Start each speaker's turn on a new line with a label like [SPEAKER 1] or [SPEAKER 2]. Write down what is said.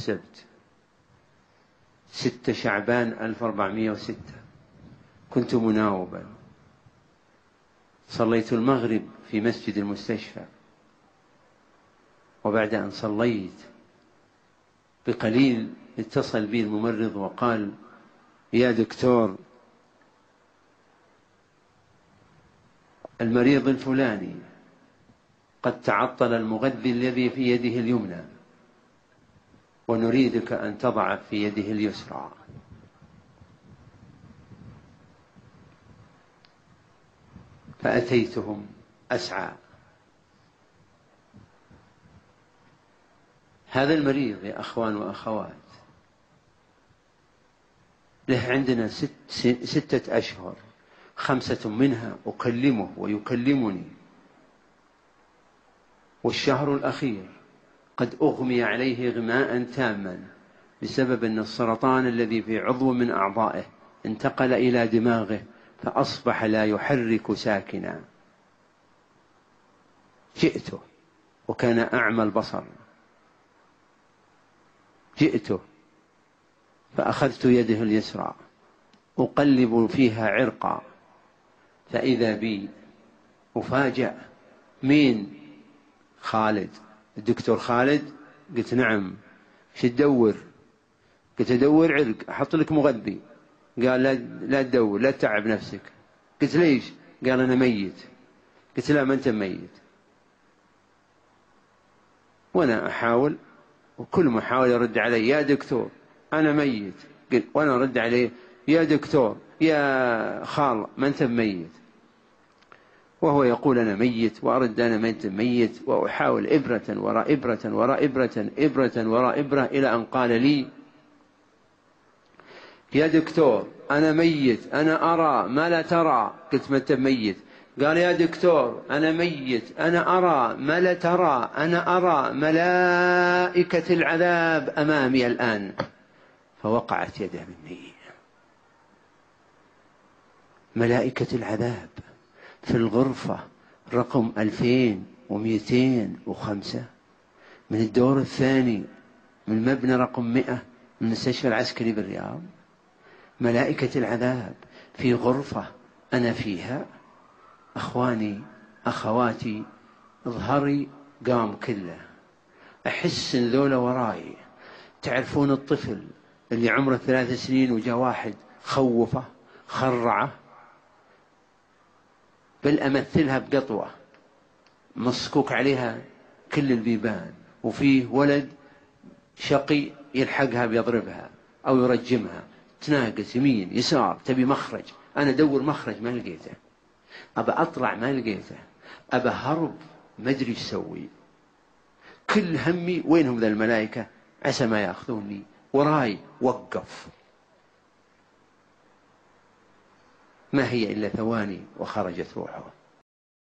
[SPEAKER 1] السبت. ستة شعبان 1406 كنت مناوبا. صليت المغرب في مسجد المستشفى. وبعد أن صليت بقليل اتصل بي الممرض وقال يا دكتور المريض الفلاني قد تعطل المغذي الذي في يده اليمنى. ونريدك أن تضع في يده اليسرى. فأتيتهم أسعى. هذا المريض يا أخوان وأخوات له عندنا ست ستة أشهر خمسة منها أكلمه ويكلمني. والشهر الأخير قد أغمي عليه غماء تاما بسبب أن السرطان الذي في عضو من أعضائه انتقل إلى دماغه فأصبح لا يحرك ساكنا. جئته وكان أعمى البصر. جئته فأخذت يده اليسرى. أقلب فيها عرقا. فإذا بي أفاجأ. مين؟ خالد. الدكتور خالد قلت نعم. شو تدور؟ قلت أدور عرق أحط لك مغذي. قال لا لا تدور لا تتعب نفسك. قلت ليش؟ قال أنا ميت. قلت لا ما أنت ميت. وأنا أحاول وكل ما أحاول يرد علي يا دكتور أنا ميت. قلت وأنا أرد عليه يا دكتور يا خال ما أنت ميت. وهو يقول أنا ميت وأرد أنا ميت ميت وأحاول إبرة وراء إبرة وراء إبرة إبرة وراء إبرة إلى أن قال لي يا دكتور أنا ميت أنا أرى ما لا ترى. قلت ما أنت ميت؟ قال يا دكتور أنا ميت أنا أرى ما لا ترى أنا أرى ملائكة العذاب أمامي الآن. فوقعت يده مني. ملائكة العذاب. في الغرفة رقم 2205 من الدور الثاني من المبنى رقم 100 من المستشفى العسكري بالرياض. ملائكة العذاب في غرفة أنا فيها. أخواني أخواتي ظهري قام كله. أحس إن ذولا وراي. تعرفون الطفل اللي عمره ثلاث سنين وجاء واحد خوفه خرعه بل أمثلها بقطوة مصكوك عليها كل البيبان وفيه ولد شقي يلحقها بيضربها أو يرجمها تناقص يمين يسار تبي مخرج أنا أدور مخرج ما لقيته. أبى أطلع ما لقيته أبى هرب ما أدري إيش أسوي. كل همي وينهم ذا الملائكة؟ عسى ما يأخذوني وراي وقف. ما هي إلا ثواني وخرجت روحه.